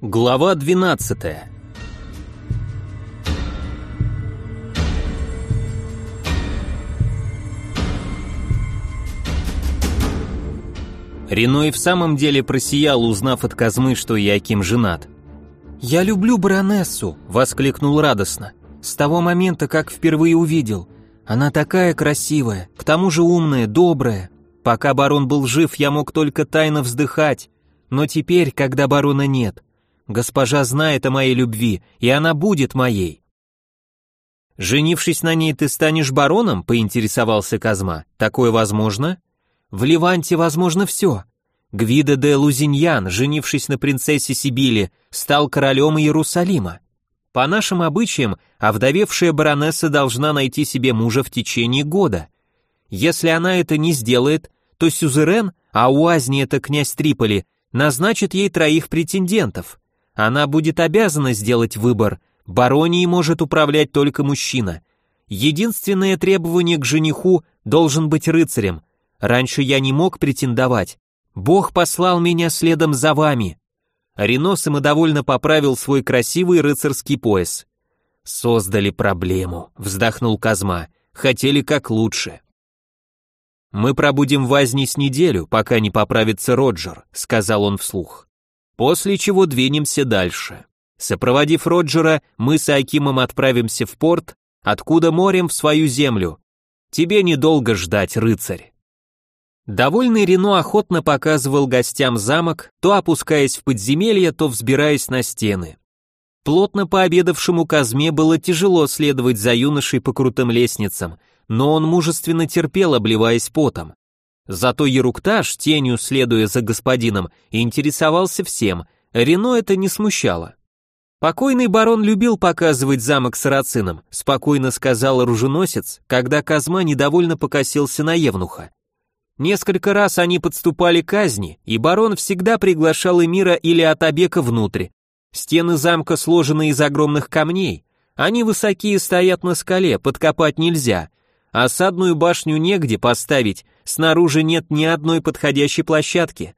Глава 12. Рено и в самом деле просиял, узнав от Казмы, что Яким женат. «Я люблю баронессу!» — воскликнул радостно. «С того момента, как впервые увидел. Она такая красивая, к тому же умная, добрая. Пока барон был жив, я мог только тайно вздыхать, но теперь, когда барона нет, Госпожа знает о моей любви, и она будет моей. Женившись на ней, ты станешь бароном? поинтересовался Казма. Такое возможно? В Ливанте возможно все. Гвида де Лузиньян, женившись на принцессе Сибили, стал королем Иерусалима. По нашим обычаям, овдовевшая баронесса должна найти себе мужа в течение года. Если она это не сделает, то сюзерен, а у Азни это князь Триполи, назначит ей троих претендентов. Она будет обязана сделать выбор. Баронией может управлять только мужчина. Единственное требование к жениху должен быть рыцарем. Раньше я не мог претендовать. Бог послал меня следом за вами. Рено самодовольно поправил свой красивый рыцарский пояс. Создали проблему, вздохнул Казма. Хотели как лучше. Мы пробудем в Азни с неделю, пока не поправится Роджер, сказал он вслух после чего двинемся дальше. Сопроводив Роджера, мы с Акимом отправимся в порт, откуда морем в свою землю. Тебе недолго ждать, рыцарь. Довольный Рено охотно показывал гостям замок, то опускаясь в подземелье, то взбираясь на стены. Плотно пообедавшему Казме было тяжело следовать за юношей по крутым лестницам, но он мужественно терпел, обливаясь потом. Зато Ерукташ, тенью следуя за господином, интересовался всем, Рено это не смущало. Покойный барон любил показывать замок сарацинам, спокойно сказал оруженосец, когда Казма недовольно покосился на Евнуха. Несколько раз они подступали к казни, и барон всегда приглашал Эмира или Атабека внутрь. Стены замка сложены из огромных камней, они высокие стоят на скале, подкопать нельзя, Осадную башню негде поставить, снаружи нет ни одной подходящей площадки.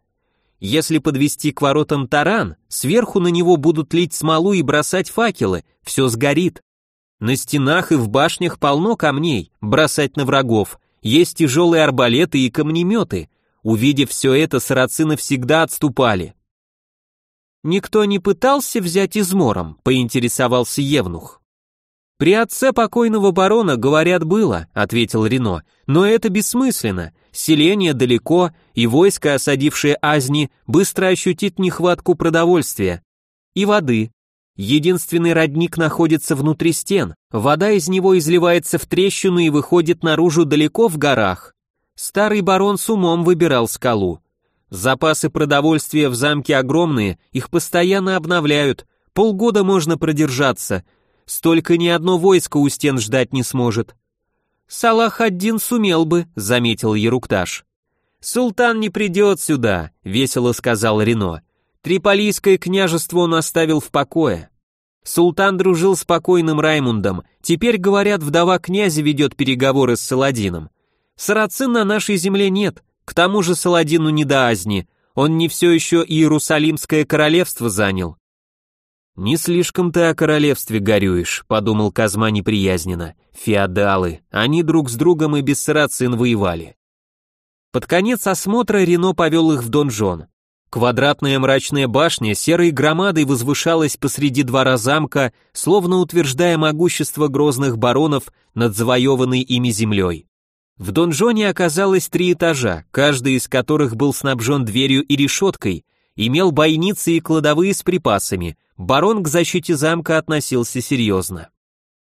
Если подвести к воротам таран, сверху на него будут лить смолу и бросать факелы, все сгорит. На стенах и в башнях полно камней, бросать на врагов, есть тяжелые арбалеты и камнеметы. Увидев все это, сарацины всегда отступали. «Никто не пытался взять измором?» — поинтересовался Евнух. «При отце покойного барона, говорят, было», — ответил Рено, «но это бессмысленно. Селение далеко, и войско, осадившее Азни, быстро ощутит нехватку продовольствия. И воды. Единственный родник находится внутри стен, вода из него изливается в трещину и выходит наружу далеко в горах. Старый барон с умом выбирал скалу. Запасы продовольствия в замке огромные, их постоянно обновляют, полгода можно продержаться — Столько ни одно войско у стен ждать не сможет. Салах один сумел бы, заметил Ерукташ. Султан не придет сюда, весело сказал Рено. Триполийское княжество он оставил в покое. Султан дружил с покойным Раймундом, теперь, говорят, вдова князя ведет переговоры с Саладином. Сарацин на нашей земле нет, к тому же Саладину не до Азни, он не все еще Иерусалимское королевство занял. «Не слишком ты о королевстве горюешь», — подумал Казма неприязненно. «Феодалы, они друг с другом и без сарацин воевали». Под конец осмотра Рено повел их в донжон. Квадратная мрачная башня серой громадой возвышалась посреди двора замка, словно утверждая могущество грозных баронов над завоеванной ими землей. В донжоне оказалось три этажа, каждый из которых был снабжен дверью и решеткой, имел бойницы и кладовые с припасами, барон к защите замка относился серьезно.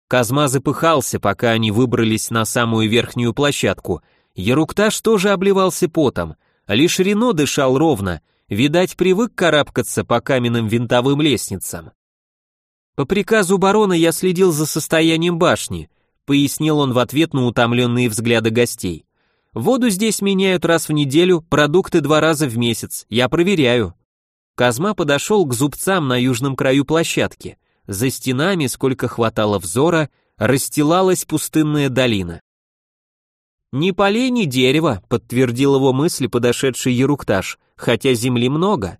Казма запыхался, пока они выбрались на самую верхнюю площадку. Ерукташ тоже обливался потом, лишь Рено дышал ровно, видать, привык карабкаться по каменным винтовым лестницам. По приказу барона я следил за состоянием башни, пояснил он в ответ на утомленные взгляды гостей. Воду здесь меняют раз в неделю, продукты два раза в месяц, я проверяю. Казма подошел к зубцам на южном краю площадки. За стенами, сколько хватало взора, расстилалась пустынная долина. «Ни полей, ни дерева», — подтвердил его мысли подошедший Ерукташ, «хотя земли много».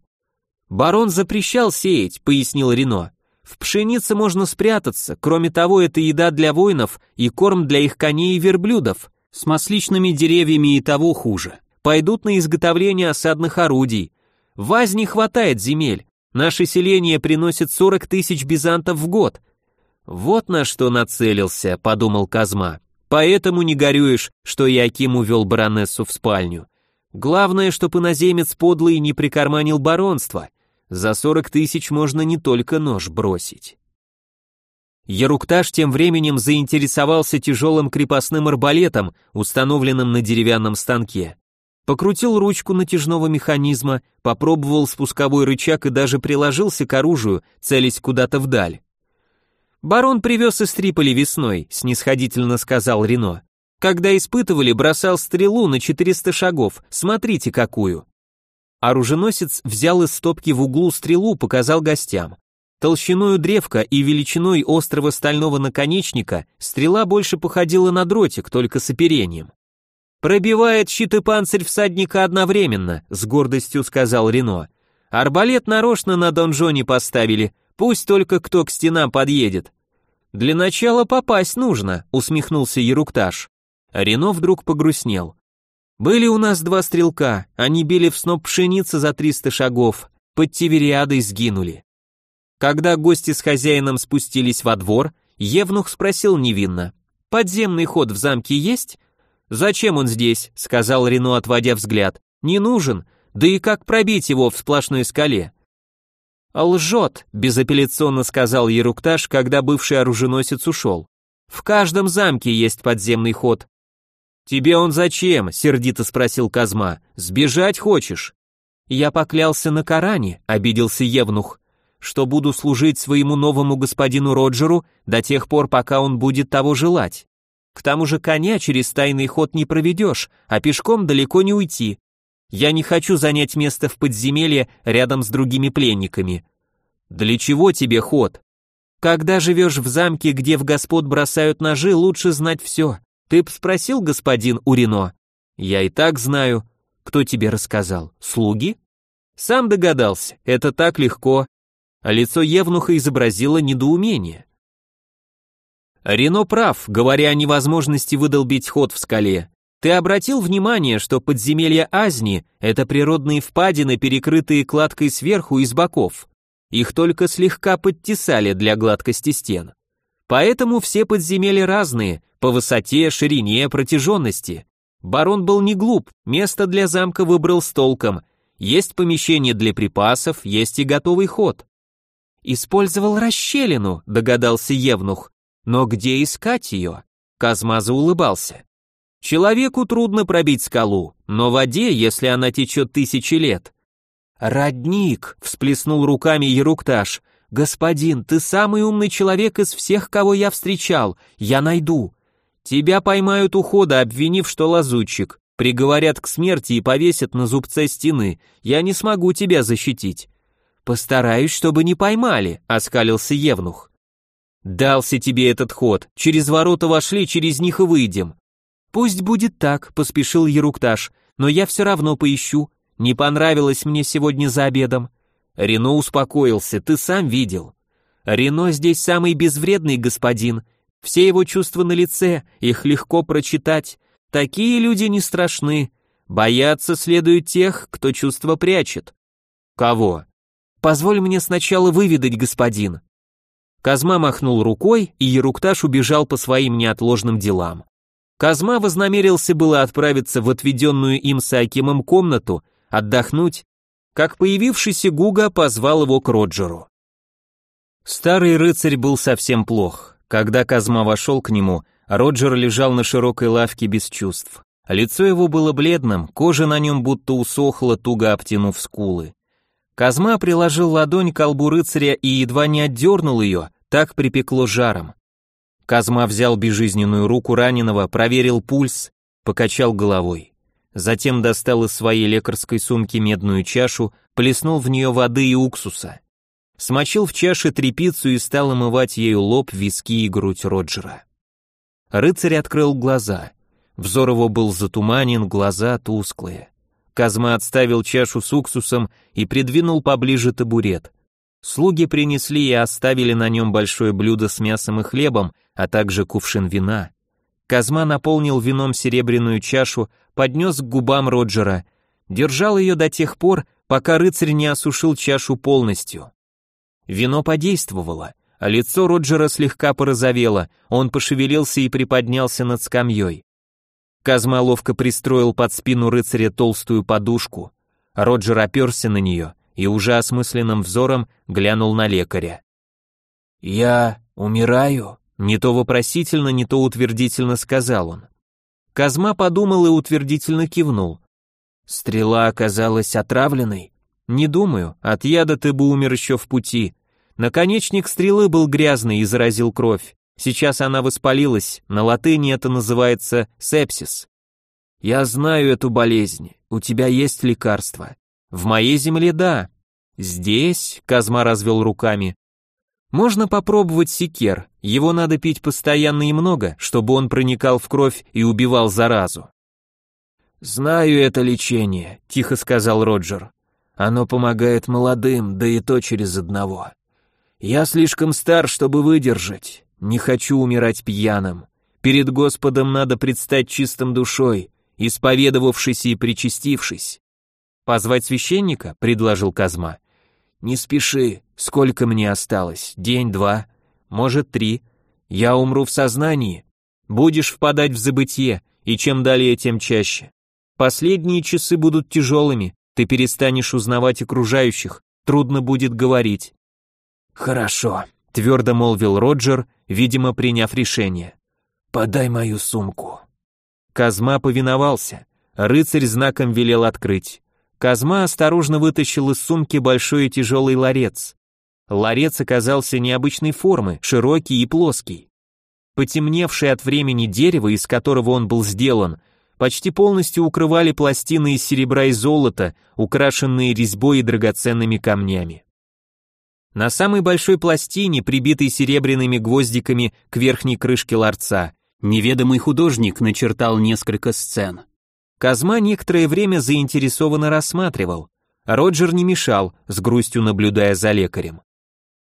Барон запрещал сеять, пояснил Рено. В пшенице можно спрятаться, кроме того, это еда для воинов и корм для их коней и верблюдов. С масличными деревьями и того хуже. Пойдут на изготовление осадных орудий. В Азии хватает земель. Наше селение приносит 40 тысяч бизантов в год. Вот на что нацелился, подумал Казма. Поэтому не горюешь, что Яким увел баронессу в спальню. Главное, чтоб иноземец подлый не прикарманил баронство. За сорок тысяч можно не только нож бросить. Ярукташ тем временем заинтересовался тяжелым крепостным арбалетом, установленным на деревянном станке. Покрутил ручку натяжного механизма, попробовал спусковой рычаг и даже приложился к оружию, целясь куда-то вдаль. «Барон привез из Триполи весной», — снисходительно сказал Рено. «Когда испытывали, бросал стрелу на 400 шагов, смотрите какую». Оруженосец взял из стопки в углу стрелу, показал гостям. Толщиною древка и величиной острого стального наконечника стрела больше походила на дротик, только с оперением. «Пробивает щит и панцирь всадника одновременно», — с гордостью сказал Рено. «Арбалет нарочно на донжоне поставили, пусть только кто к стенам подъедет». «Для начала попасть нужно», — усмехнулся Ерукташ. Рено вдруг погрустнел. «Были у нас два стрелка, они били в сноп пшеницы за триста шагов, под Тивериадой сгинули». Когда гости с хозяином спустились во двор, Евнух спросил невинно, «Подземный ход в замке есть?» «Зачем он здесь?» — сказал Рено, отводя взгляд. «Не нужен, да и как пробить его в сплошной скале?» «Лжет», — безапелляционно сказал Ерукташ, когда бывший оруженосец ушел. «В каждом замке есть подземный ход». «Тебе он зачем?» — сердито спросил Казма. «Сбежать хочешь?» «Я поклялся на Коране», — обиделся Евнух, «что буду служить своему новому господину Роджеру до тех пор, пока он будет того желать. К тому же коня через тайный ход не проведешь, а пешком далеко не уйти. Я не хочу занять место в подземелье рядом с другими пленниками. Для чего тебе ход? Когда живешь в замке, где в господ бросают ножи, лучше знать все. Ты б спросил, господин Урино? Я и так знаю. Кто тебе рассказал? Слуги? Сам догадался, это так легко. А лицо Евнуха изобразило недоумение. Рено прав, говоря о невозможности выдолбить ход в скале. Ты обратил внимание, что подземелья Азни — это природные впадины, перекрытые кладкой сверху и с боков. Их только слегка подтесали для гладкости стен. Поэтому все подземелья разные, по высоте, ширине, протяженности. Барон был не глуп, место для замка выбрал с толком. Есть помещение для припасов, есть и готовый ход. Использовал расщелину, догадался Евнух. Но где искать ее? Казмаза улыбался. Человеку трудно пробить скалу, но воде, если она течет тысячи лет. «Родник!» — всплеснул руками Ерукташ. «Господин, ты самый умный человек из всех, кого я встречал. Я найду. Тебя поймают у хода, обвинив, что лазутчик. Приговорят к смерти и повесят на зубце стены. Я не смогу тебя защитить». «Постараюсь, чтобы не поймали», — оскалился Евнух. «Дался тебе этот ход. Через ворота вошли, через них и выйдем. «Пусть будет так», — поспешил Ерукташ, «но я все равно поищу. Не понравилось мне сегодня за обедом». Рено успокоился, ты сам видел. Рено здесь самый безвредный господин. Все его чувства на лице, их легко прочитать. Такие люди не страшны. Бояться следует тех, кто чувства прячет. Кого? Позволь мне сначала выведать, господин. Казма махнул рукой, и Ерукташ убежал по своим неотложным делам. Казма вознамерился было отправиться в отведенную им с Акимом комнату, отдохнуть, как появившийся Гуга позвал его к Роджеру. Старый рыцарь был совсем плох. Когда Казма вошел к нему, Роджер лежал на широкой лавке без чувств. Лицо его было бледным, кожа на нем будто усохла, туго обтянув скулы. Казма приложил ладонь к колбу рыцаря и едва не отдернул ее, так припекло жаром. Казма взял безжизненную руку раненого, проверил пульс, покачал головой. Затем достал из своей лекарской сумки медную чашу, плеснул в нее воды и уксуса. Смочил в чаше трепицу и стал омывать ею лоб, виски и грудь Роджера. Рыцарь открыл глаза. Взор его был затуманен, глаза тусклые. Казма отставил чашу с уксусом и придвинул поближе табурет. Слуги принесли и оставили на нем большое блюдо с мясом и хлебом, а также кувшин вина. Казма наполнил вином серебряную чашу, поднес к губам Роджера, держал ее до тех пор, пока рыцарь не осушил чашу полностью. Вино подействовало, а лицо Роджера слегка порозовело, он пошевелился и приподнялся над скамьей. Казма ловко пристроил под спину рыцаря толстую подушку. Роджер оперся на нее и уже осмысленным взором глянул на лекаря. «Я умираю?» Не то вопросительно, не то утвердительно сказал он. Казма подумал и утвердительно кивнул. Стрела оказалась отравленной? Не думаю, от яда ты бы умер еще в пути. Наконечник стрелы был грязный и заразил кровь. Сейчас она воспалилась, на латыни это называется сепсис. Я знаю эту болезнь, у тебя есть лекарство. В моей земле да. Здесь, Казма развел руками, можно попробовать секер, его надо пить постоянно и много, чтобы он проникал в кровь и убивал заразу. «Знаю это лечение», — тихо сказал Роджер. «Оно помогает молодым, да и то через одного. Я слишком стар, чтобы выдержать. Не хочу умирать пьяным. Перед Господом надо предстать чистым душой, исповедовавшись и причастившись». «Позвать священника?» — предложил Казма. «Не спеши, сколько мне осталось? День, два, может, три. Я умру в сознании. Будешь впадать в забытье, и чем далее, тем чаще. Последние часы будут тяжелыми, ты перестанешь узнавать окружающих, трудно будет говорить. Хорошо, твердо молвил Роджер, видимо, приняв решение. Подай мою сумку. Казма повиновался. Рыцарь знаком велел открыть. Казма осторожно вытащил из сумки большой и тяжелый ларец. Ларец оказался необычной формы, широкий и плоский. Потемневшее от времени дерево, из которого он был сделан, почти полностью укрывали пластины из серебра и золота, украшенные резьбой и драгоценными камнями. На самой большой пластине, прибитой серебряными гвоздиками к верхней крышке ларца, неведомый художник начертал несколько сцен. Казма некоторое время заинтересованно рассматривал. Роджер не мешал, с грустью наблюдая за лекарем.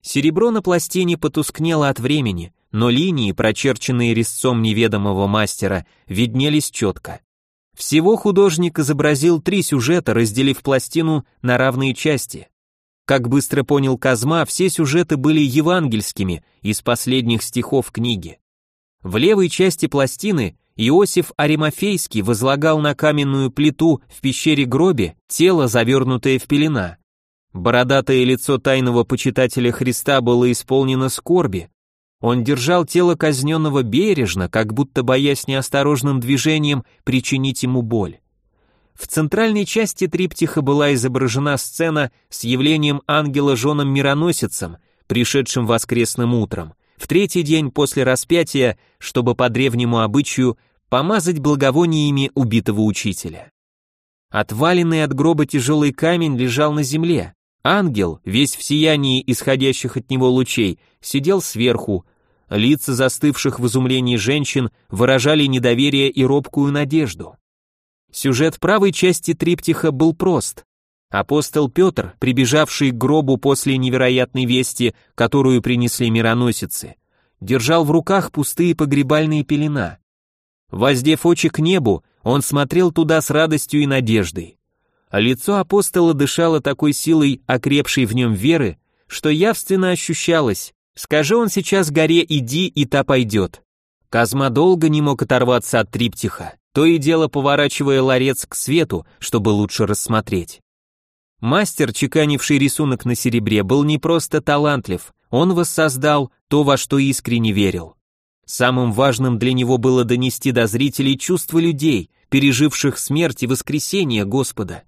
Серебро на пластине потускнело от времени, но линии, прочерченные резцом неведомого мастера, виднелись четко. Всего художник изобразил три сюжета, разделив пластину на равные части. Как быстро понял Казма, все сюжеты были евангельскими, из последних стихов книги. В левой части пластины Иосиф Аримофейский возлагал на каменную плиту в пещере гробе тело, завернутое в пелена. Бородатое лицо тайного почитателя Христа было исполнено скорби, он держал тело казненного бережно, как будто боясь неосторожным движением причинить ему боль. В центральной части триптиха была изображена сцена с явлением ангела женом-мироносицем, пришедшим воскресным утром, в третий день после распятия, чтобы по древнему обычаю помазать благовониями убитого учителя. Отваленный от гроба тяжелый камень лежал на земле, Ангел, весь в сиянии исходящих от него лучей, сидел сверху. Лица застывших в изумлении женщин выражали недоверие и робкую надежду. Сюжет правой части триптиха был прост. Апостол Петр, прибежавший к гробу после невероятной вести, которую принесли мироносицы, держал в руках пустые погребальные пелена. Воздев очи к небу, он смотрел туда с радостью и надеждой а лицо апостола дышало такой силой окрепшей в нем веры, что явственно ощущалось, скажи он сейчас горе иди, и та пойдет. Казма долго не мог оторваться от триптиха, то и дело поворачивая ларец к свету, чтобы лучше рассмотреть. Мастер, чеканивший рисунок на серебре, был не просто талантлив, он воссоздал то, во что искренне верил. Самым важным для него было донести до зрителей чувства людей, переживших смерть и воскресение Господа.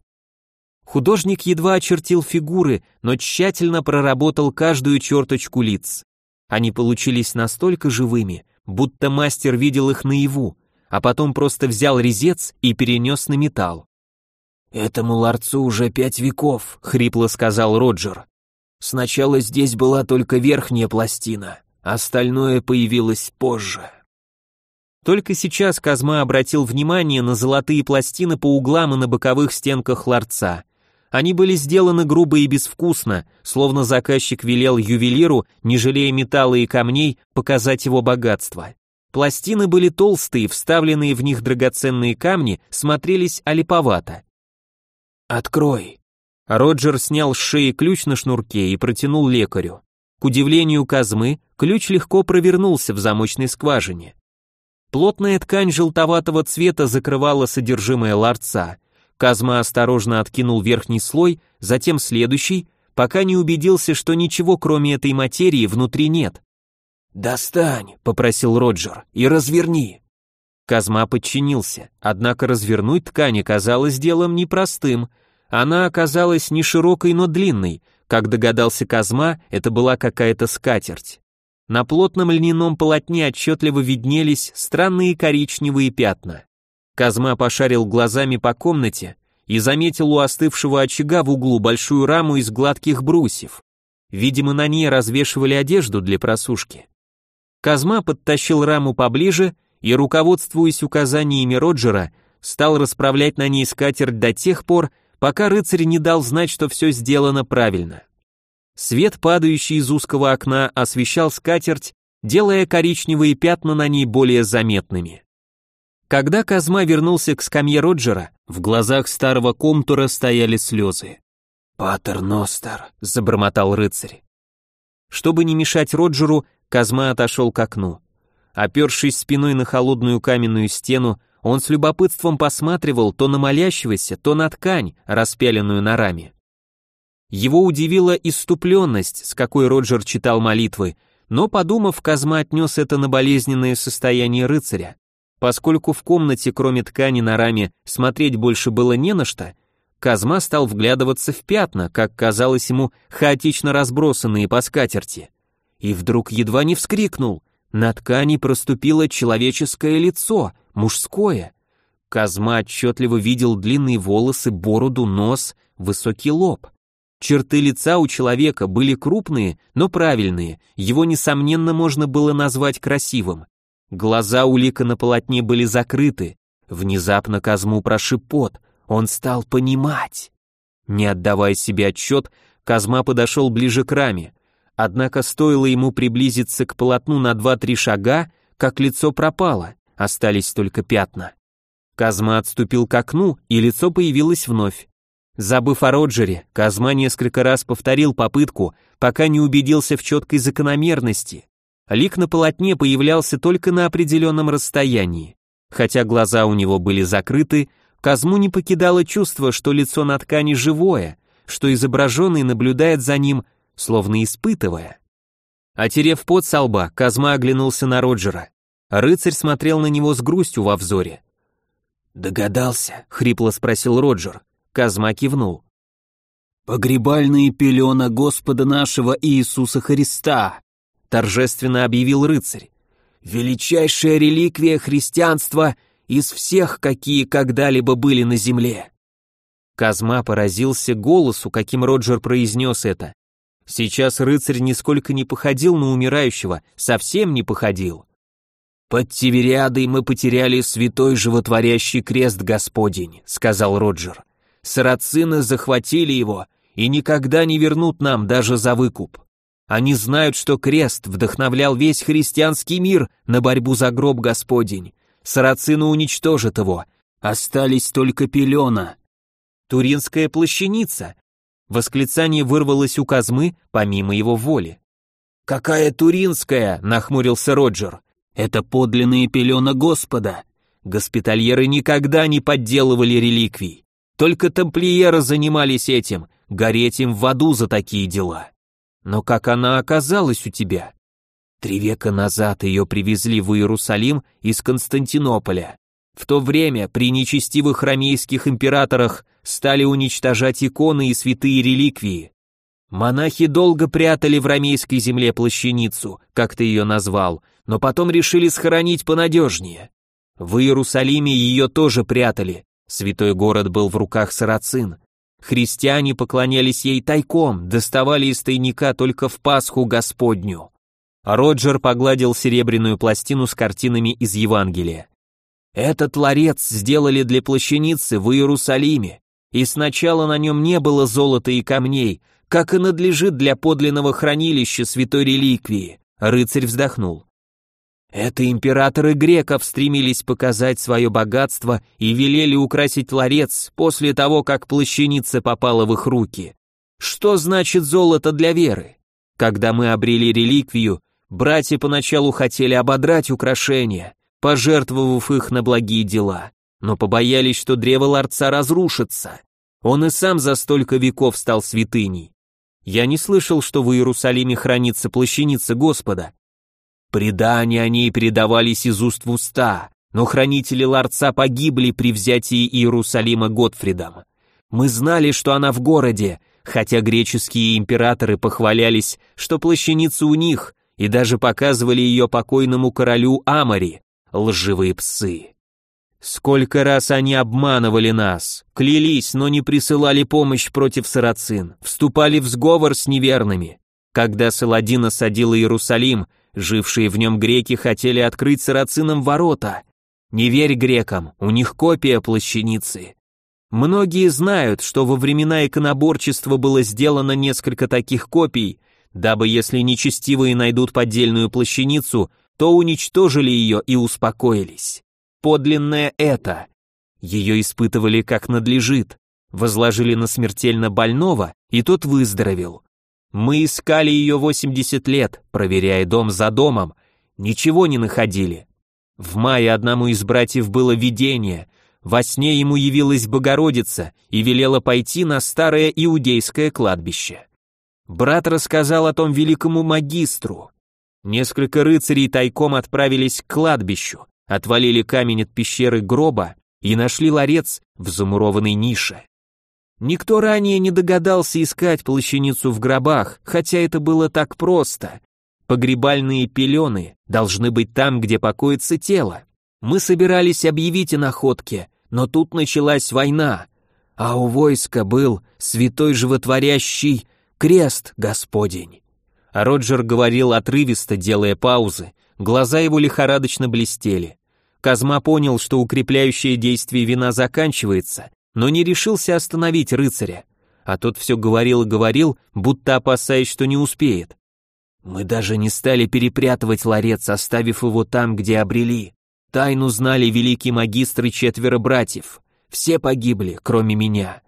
Художник едва очертил фигуры, но тщательно проработал каждую черточку лиц. Они получились настолько живыми, будто мастер видел их наяву, а потом просто взял резец и перенес на металл. «Этому ларцу уже пять веков», — хрипло сказал Роджер. «Сначала здесь была только верхняя пластина, остальное появилось позже». Только сейчас Казма обратил внимание на золотые пластины по углам и на боковых стенках ларца. Они были сделаны грубо и безвкусно, словно заказчик велел ювелиру, не жалея металла и камней, показать его богатство. Пластины были толстые, вставленные в них драгоценные камни смотрелись олиповато. «Открой!» Роджер снял с шеи ключ на шнурке и протянул лекарю. К удивлению Казмы, ключ легко провернулся в замочной скважине. Плотная ткань желтоватого цвета закрывала содержимое ларца. Казма осторожно откинул верхний слой, затем следующий, пока не убедился, что ничего кроме этой материи внутри нет. «Достань», — попросил Роджер, — «и разверни». Казма подчинился, однако развернуть ткань оказалось делом непростым. Она оказалась не широкой, но длинной. Как догадался Казма, это была какая-то скатерть. На плотном льняном полотне отчетливо виднелись странные коричневые пятна. Казма пошарил глазами по комнате и заметил у остывшего очага в углу большую раму из гладких брусьев. Видимо, на ней развешивали одежду для просушки. Казма подтащил раму поближе и, руководствуясь указаниями Роджера, стал расправлять на ней скатерть до тех пор, пока рыцарь не дал знать, что все сделано правильно. Свет, падающий из узкого окна, освещал скатерть, делая коричневые пятна на ней более заметными. Когда Казма вернулся к скамье Роджера, в глазах старого комтура стояли слезы. «Патер Ностер», — забормотал рыцарь. Чтобы не мешать Роджеру, Казма отошел к окну. Опершись спиной на холодную каменную стену, он с любопытством посматривал то на молящегося, то на ткань, распяленную на раме. Его удивила иступленность, с какой Роджер читал молитвы, но, подумав, Казма отнес это на болезненное состояние рыцаря. Поскольку в комнате, кроме ткани на раме, смотреть больше было не на что, Казма стал вглядываться в пятна, как казалось ему, хаотично разбросанные по скатерти и вдруг едва не вскрикнул. На ткани проступило человеческое лицо, мужское. Казма отчетливо видел длинные волосы, бороду, нос, высокий лоб. Черты лица у человека были крупные, но правильные, его, несомненно, можно было назвать красивым. Глаза у лика на полотне были закрыты. Внезапно Казму прошиб пот, он стал понимать. Не отдавая себе отчет, Казма подошел ближе к раме. Однако стоило ему приблизиться к полотну на два-три шага, как лицо пропало, остались только пятна. Казма отступил к окну, и лицо появилось вновь. Забыв о Роджере, Казма несколько раз повторил попытку, пока не убедился в четкой закономерности. Лик на полотне появлялся только на определенном расстоянии. Хотя глаза у него были закрыты, Казму не покидало чувство, что лицо на ткани живое, что изображенный наблюдает за ним словно испытывая. Отерев пот со лба, Казма оглянулся на Роджера. Рыцарь смотрел на него с грустью во взоре. «Догадался?» — хрипло спросил Роджер. Казма кивнул. «Погребальные пелена Господа нашего Иисуса Христа», — торжественно объявил рыцарь. «Величайшая реликвия христианства из всех, какие когда-либо были на земле». Казма поразился голосу, каким Роджер произнес это. Сейчас рыцарь нисколько не походил на умирающего, совсем не походил. «Под Тивериадой мы потеряли святой животворящий крест Господень», — сказал Роджер. «Сарацины захватили его и никогда не вернут нам даже за выкуп. Они знают, что крест вдохновлял весь христианский мир на борьбу за гроб Господень. Сарацины уничтожат его. Остались только пелена». «Туринская плащаница», Восклицание вырвалось у Казмы помимо его воли. «Какая туринская?» — нахмурился Роджер. «Это подлинные пелена Господа. Госпитальеры никогда не подделывали реликвий. Только тамплиеры занимались этим, гореть им в аду за такие дела. Но как она оказалась у тебя?» Три века назад ее привезли в Иерусалим из Константинополя. В то время при нечестивых ромейских императорах стали уничтожать иконы и святые реликвии. Монахи долго прятали в ромейской земле плащаницу, как ты ее назвал, но потом решили схоронить понадежнее. В Иерусалиме ее тоже прятали, святой город был в руках сарацин. Христиане поклонялись ей тайком, доставали из тайника только в Пасху Господню. Роджер погладил серебряную пластину с картинами из Евангелия. Этот ларец сделали для плащаницы в Иерусалиме, и сначала на нем не было золота и камней, как и надлежит для подлинного хранилища святой реликвии. Рыцарь вздохнул. Это императоры греков стремились показать свое богатство и велели украсить ларец после того, как плащаница попала в их руки. Что значит золото для веры? Когда мы обрели реликвию, братья поначалу хотели ободрать украшения, пожертвовав их на благие дела, но побоялись, что древо ларца разрушится. Он и сам за столько веков стал святыней. Я не слышал, что в Иерусалиме хранится плащаница Господа. Предания о ней передавались из уст в уста, но хранители ларца погибли при взятии Иерусалима Готфридом. Мы знали, что она в городе, хотя греческие императоры похвалялись, что плащаница у них, и даже показывали ее покойному королю Амари, лживые псы. Сколько раз они обманывали нас, клялись, но не присылали помощь против сарацин, вступали в сговор с неверными. Когда Саладин осадил Иерусалим, жившие в нем греки хотели открыть сарацинам ворота. Не верь грекам, у них копия плащаницы. Многие знают, что во времена иконоборчества было сделано несколько таких копий, дабы если нечестивые найдут поддельную плащаницу, то уничтожили ее и успокоились. Подлинное это. Ее испытывали как надлежит, возложили на смертельно больного, и тот выздоровел. Мы искали ее 80 лет, проверяя дом за домом, ничего не находили. В мае одному из братьев было видение, во сне ему явилась Богородица и велела пойти на старое иудейское кладбище. Брат рассказал о том великому магистру, Несколько рыцарей тайком отправились к кладбищу, отвалили камень от пещеры гроба и нашли ларец в замурованной нише. Никто ранее не догадался искать плащаницу в гробах, хотя это было так просто. Погребальные пелены должны быть там, где покоится тело. Мы собирались объявить о находке, но тут началась война, а у войска был святой животворящий крест Господень. А Роджер говорил отрывисто, делая паузы, глаза его лихорадочно блестели. Казма понял, что укрепляющее действие вина заканчивается, но не решился остановить рыцаря. А тот все говорил и говорил, будто опасаясь, что не успеет. Мы даже не стали перепрятывать ларец, оставив его там, где обрели. Тайну знали великий магистр и четверо братьев. Все погибли, кроме меня.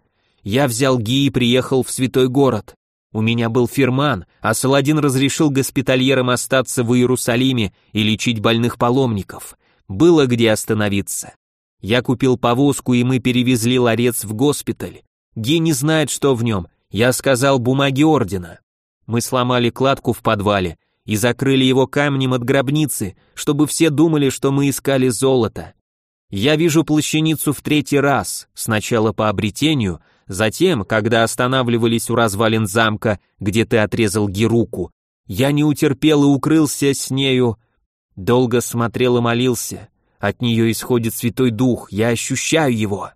Я взял Ги и приехал в святой город. У меня был фирман, а Саладин разрешил госпитальерам остаться в Иерусалиме и лечить больных паломников. Было где остановиться. Я купил повозку, и мы перевезли ларец в госпиталь. Ги не знает, что в нем. Я сказал бумаги ордена. Мы сломали кладку в подвале и закрыли его камнем от гробницы, чтобы все думали, что мы искали золото. Я вижу плащаницу в третий раз, сначала по обретению, Затем, когда останавливались у развалин замка, где ты отрезал Геруку, я не утерпел и укрылся с нею. Долго смотрел и молился. От нее исходит Святой Дух, я ощущаю его.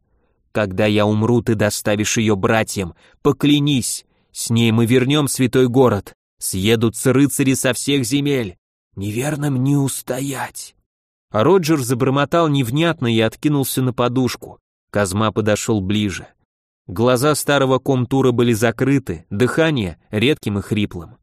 Когда я умру, ты доставишь ее братьям. Поклянись, с ней мы вернем святой город. Съедутся рыцари со всех земель. Неверным не устоять. А Роджер забормотал невнятно и откинулся на подушку. Казма подошел ближе. Глаза старого комтура были закрыты, дыхание редким и хриплым.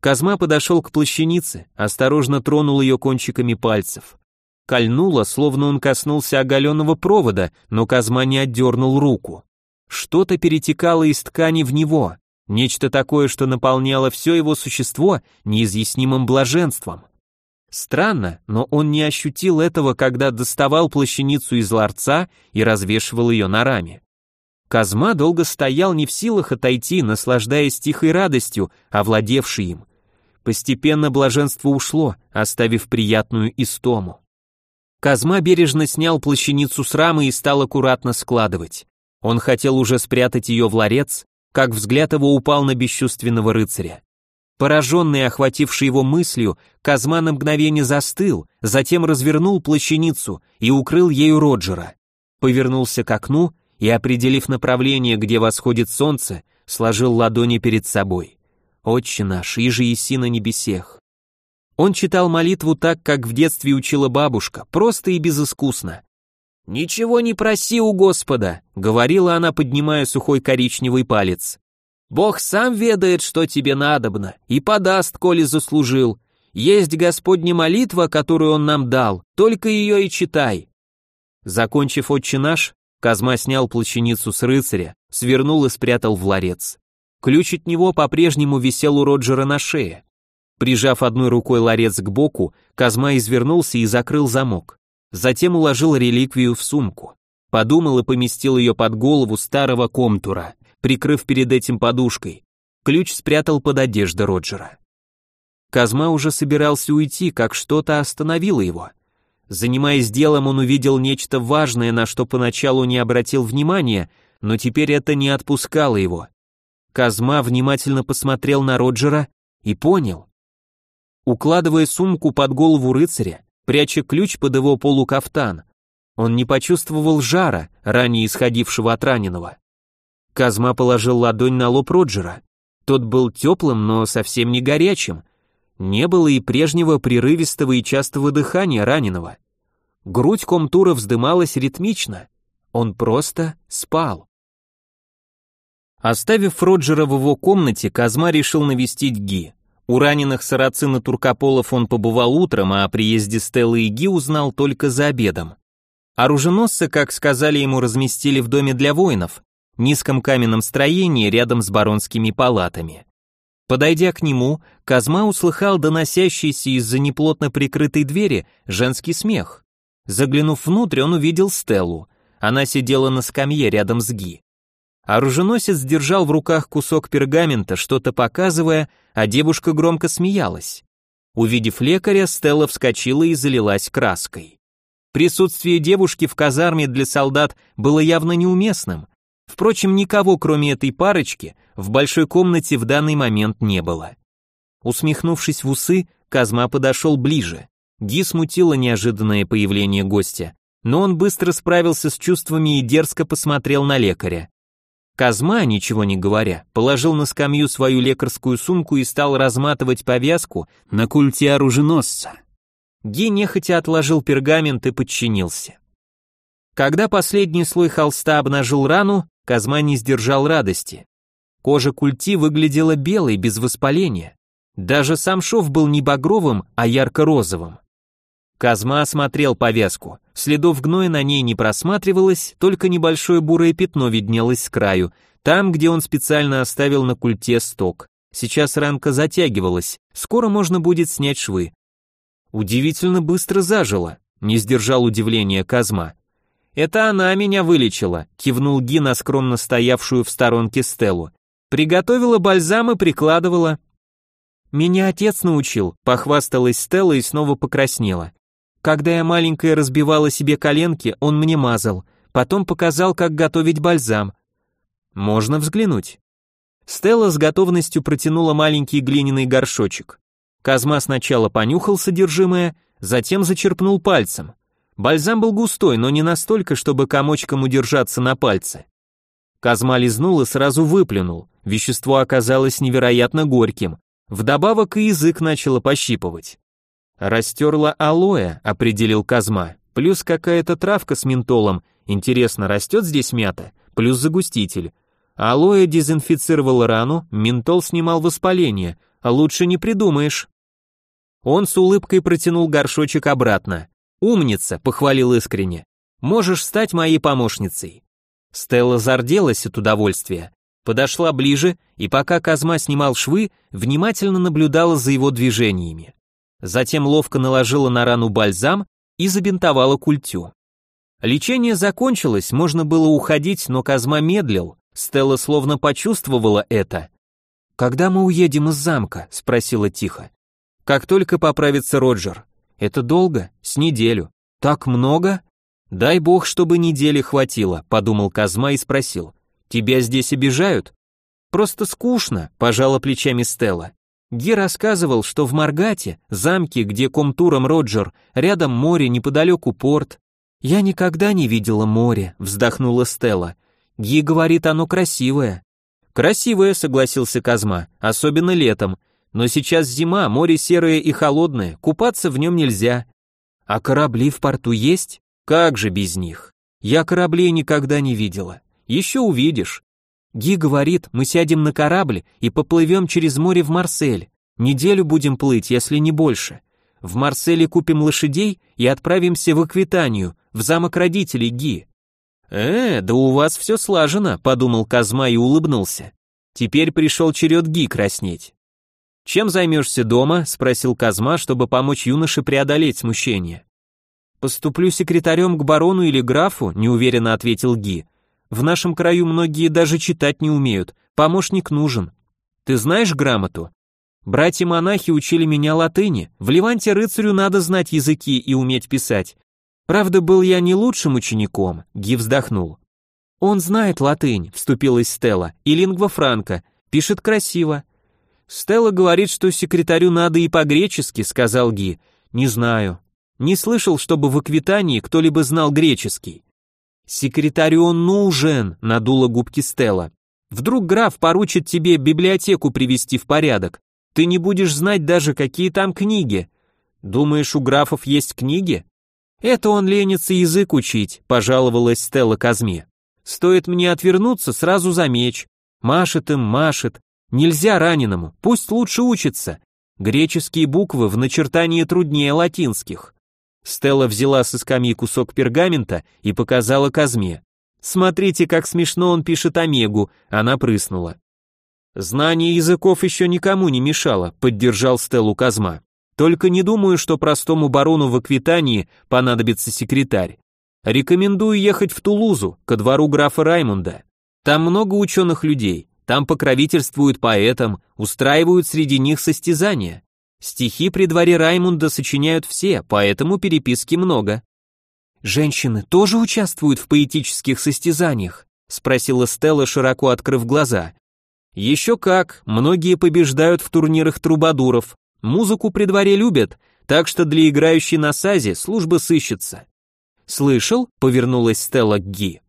Казма подошел к плащанице, осторожно тронул ее кончиками пальцев. Кольнуло, словно он коснулся оголенного провода, но Казма не отдернул руку. Что-то перетекало из ткани в него, нечто такое, что наполняло все его существо неизъяснимым блаженством. Странно, но он не ощутил этого, когда доставал плащаницу из ларца и развешивал ее на раме. Казма долго стоял не в силах отойти, наслаждаясь тихой радостью, овладевшей им. Постепенно блаженство ушло, оставив приятную истому. Казма бережно снял плащаницу с рамы и стал аккуратно складывать. Он хотел уже спрятать ее в ларец, как взгляд его упал на бесчувственного рыцаря. Пораженный, охвативший его мыслью, Казма на мгновение застыл, затем развернул плащаницу и укрыл ею Роджера. Повернулся к окну и, определив направление, где восходит солнце, сложил ладони перед собой. «Отче наш, иже еси на небесех». Он читал молитву так, как в детстве учила бабушка, просто и безыскусно. «Ничего не проси у Господа», — говорила она, поднимая сухой коричневый палец. «Бог сам ведает, что тебе надобно, и подаст, коли заслужил. Есть Господня молитва, которую Он нам дал, только ее и читай». Закончив «Отче наш», Казма снял плащаницу с рыцаря, свернул и спрятал в ларец. Ключ от него по-прежнему висел у Роджера на шее. Прижав одной рукой ларец к боку, Казма извернулся и закрыл замок. Затем уложил реликвию в сумку. Подумал и поместил ее под голову старого комтура, прикрыв перед этим подушкой. Ключ спрятал под одеждой Роджера. Казма уже собирался уйти, как что-то остановило его. Занимаясь делом, он увидел нечто важное, на что поначалу не обратил внимания, но теперь это не отпускало его. Казма внимательно посмотрел на Роджера и понял. Укладывая сумку под голову рыцаря, пряча ключ под его полукафтан, он не почувствовал жара, ранее исходившего от раненого. Казма положил ладонь на лоб Роджера. Тот был теплым, но совсем не горячим. Не было и прежнего прерывистого и частого дыхания раненого. Грудь комтура вздымалась ритмично. Он просто спал. Оставив Роджера в его комнате, Казма решил навестить Ги. У раненых сарацин и туркополов он побывал утром, а о приезде Стеллы и Ги узнал только за обедом. Оруженосцы, как сказали ему, разместили в доме для воинов, низком каменном строении рядом с баронскими палатами. Подойдя к нему, Казма услыхал доносящийся из-за неплотно прикрытой двери женский смех. Заглянув внутрь, он увидел Стеллу. Она сидела на скамье рядом с Ги. Оруженосец держал в руках кусок пергамента, что-то показывая, а девушка громко смеялась. Увидев лекаря, Стелла вскочила и залилась краской. Присутствие девушки в казарме для солдат было явно неуместным. Впрочем, никого, кроме этой парочки, в большой комнате в данный момент не было. Усмехнувшись в усы, Казма подошел ближе. Ги смутило неожиданное появление гостя, но он быстро справился с чувствами и дерзко посмотрел на лекаря. Казма, ничего не говоря, положил на скамью свою лекарскую сумку и стал разматывать повязку на культе оруженосца. Ги нехотя отложил пергамент и подчинился. Когда последний слой холста обнажил рану, Казма не сдержал радости. Кожа культи выглядела белой, без воспаления. Даже сам шов был не багровым, а ярко-розовым. Казма осмотрел повязку. Следов гноя на ней не просматривалось, только небольшое бурое пятно виднелось с краю, там, где он специально оставил на культе сток. Сейчас ранка затягивалась, скоро можно будет снять швы. Удивительно быстро зажило, не сдержал удивления Казма. «Это она меня вылечила», — кивнул Ги на скромно стоявшую в сторонке Стеллу. «Приготовила бальзам и прикладывала». «Меня отец научил», — похвасталась Стелла и снова покраснела. Когда я маленькая разбивала себе коленки, он мне мазал, потом показал, как готовить бальзам. Можно взглянуть. Стелла с готовностью протянула маленький глиняный горшочек. Казма сначала понюхал содержимое, затем зачерпнул пальцем. Бальзам был густой, но не настолько, чтобы комочком удержаться на пальце. Казма лизнул и сразу выплюнул. Вещество оказалось невероятно горьким. Вдобавок и язык начало пощипывать. Растерла алоэ, определил Казма, плюс какая-то травка с ментолом. Интересно, растет здесь мята? Плюс загуститель. Алоэ дезинфицировал рану, ментол снимал воспаление, а лучше не придумаешь. Он с улыбкой протянул горшочек обратно. «Умница», — похвалил искренне. «Можешь стать моей помощницей». Стелла зарделась от удовольствия, подошла ближе и пока Казма снимал швы, внимательно наблюдала за его движениями затем ловко наложила на рану бальзам и забинтовала культю. Лечение закончилось, можно было уходить, но Казма медлил, Стелла словно почувствовала это. «Когда мы уедем из замка?» — спросила тихо. «Как только поправится Роджер. Это долго? С неделю. Так много?» «Дай бог, чтобы недели хватило», — подумал Казма и спросил. «Тебя здесь обижают?» «Просто скучно», — пожала плечами Стелла. Ги рассказывал, что в Маргате, замке, где комтуром Роджер, рядом море, неподалеку порт. «Я никогда не видела море», — вздохнула Стелла. «Ги говорит, оно красивое». «Красивое», — согласился Казма, — «особенно летом. Но сейчас зима, море серое и холодное, купаться в нем нельзя. А корабли в порту есть? Как же без них? Я кораблей никогда не видела. Еще увидишь. Ги говорит, мы сядем на корабль и поплывем через море в Марсель. Неделю будем плыть, если не больше. В Марселе купим лошадей и отправимся в Аквитанию, в замок родителей Ги. «Э, да у вас все слажено», — подумал Казма и улыбнулся. Теперь пришел черед Ги краснеть. «Чем займешься дома?» — спросил Казма, чтобы помочь юноше преодолеть смущение. «Поступлю секретарем к барону или графу», — неуверенно ответил Ги. «В нашем краю многие даже читать не умеют, помощник нужен». «Ты знаешь грамоту?» «Братья-монахи учили меня латыни, в Ливанте рыцарю надо знать языки и уметь писать. Правда, был я не лучшим учеником, Ги вздохнул. Он знает латынь, вступилась Стелла, и лингва франка, пишет красиво. Стелла говорит, что секретарю надо и по-гречески, сказал Ги. Не знаю. Не слышал, чтобы в Аквитании кто-либо знал греческий. Секретарю он нужен, надула губки Стелла. Вдруг граф поручит тебе библиотеку привести в порядок. Ты не будешь знать даже, какие там книги. Думаешь, у графов есть книги? «Это он ленится язык учить», — пожаловалась Стелла Казме. «Стоит мне отвернуться, сразу за меч. Машет им, машет. Нельзя раненому, пусть лучше учится. Греческие буквы в начертании труднее латинских». Стелла взяла со скамьи кусок пергамента и показала Казме. «Смотрите, как смешно он пишет омегу», — она прыснула. «Знание языков еще никому не мешало», — поддержал Стеллу Казма. Только не думаю, что простому барону в Аквитании понадобится секретарь. Рекомендую ехать в Тулузу, ко двору графа Раймунда. Там много ученых людей, там покровительствуют поэтам, устраивают среди них состязания. Стихи при дворе Раймунда сочиняют все, поэтому переписки много. Женщины тоже участвуют в поэтических состязаниях? спросила Стелла, широко открыв глаза. Еще как, многие побеждают в турнирах трубадуров, Музыку при дворе любят, так что для играющей на сазе служба сыщется. Слышал? Повернулась Стелла к Ги.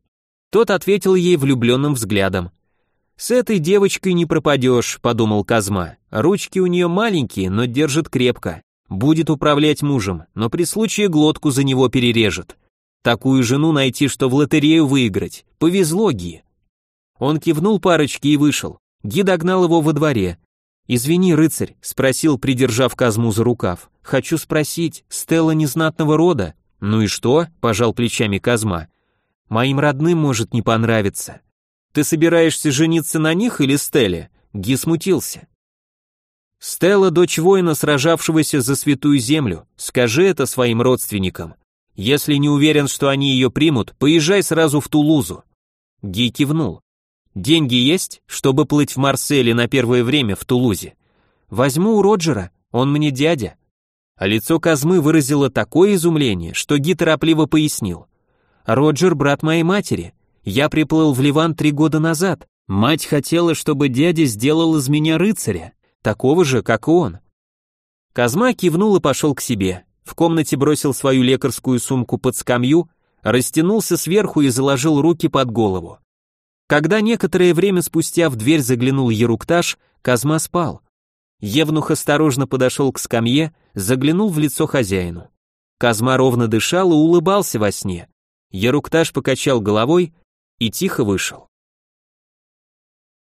Тот ответил ей влюбленным взглядом. С этой девочкой не пропадешь, подумал Казма. Ручки у нее маленькие, но держит крепко. Будет управлять мужем, но при случае глотку за него перережет. Такую жену найти, что в лотерею выиграть. Повезло Ги. Он кивнул парочке и вышел. Ги догнал его во дворе. «Извини, рыцарь», — спросил, придержав Казму за рукав. «Хочу спросить, Стелла незнатного рода?» «Ну и что?» — пожал плечами Казма. «Моим родным может не понравиться». «Ты собираешься жениться на них или Стелле?» Ги смутился. «Стелла — дочь воина, сражавшегося за святую землю. Скажи это своим родственникам. Если не уверен, что они ее примут, поезжай сразу в Тулузу». Ги кивнул. Деньги есть, чтобы плыть в Марселе на первое время в Тулузе? Возьму у Роджера, он мне дядя. А лицо Казмы выразило такое изумление, что Ги торопливо пояснил. Роджер брат моей матери. Я приплыл в Ливан три года назад. Мать хотела, чтобы дядя сделал из меня рыцаря, такого же, как и он. Казма кивнул и пошел к себе. В комнате бросил свою лекарскую сумку под скамью, растянулся сверху и заложил руки под голову. Когда некоторое время спустя в дверь заглянул Ерукташ, Казма спал. Евнух осторожно подошел к скамье, заглянул в лицо хозяину. Казма ровно дышал и улыбался во сне. Ерукташ покачал головой и тихо вышел.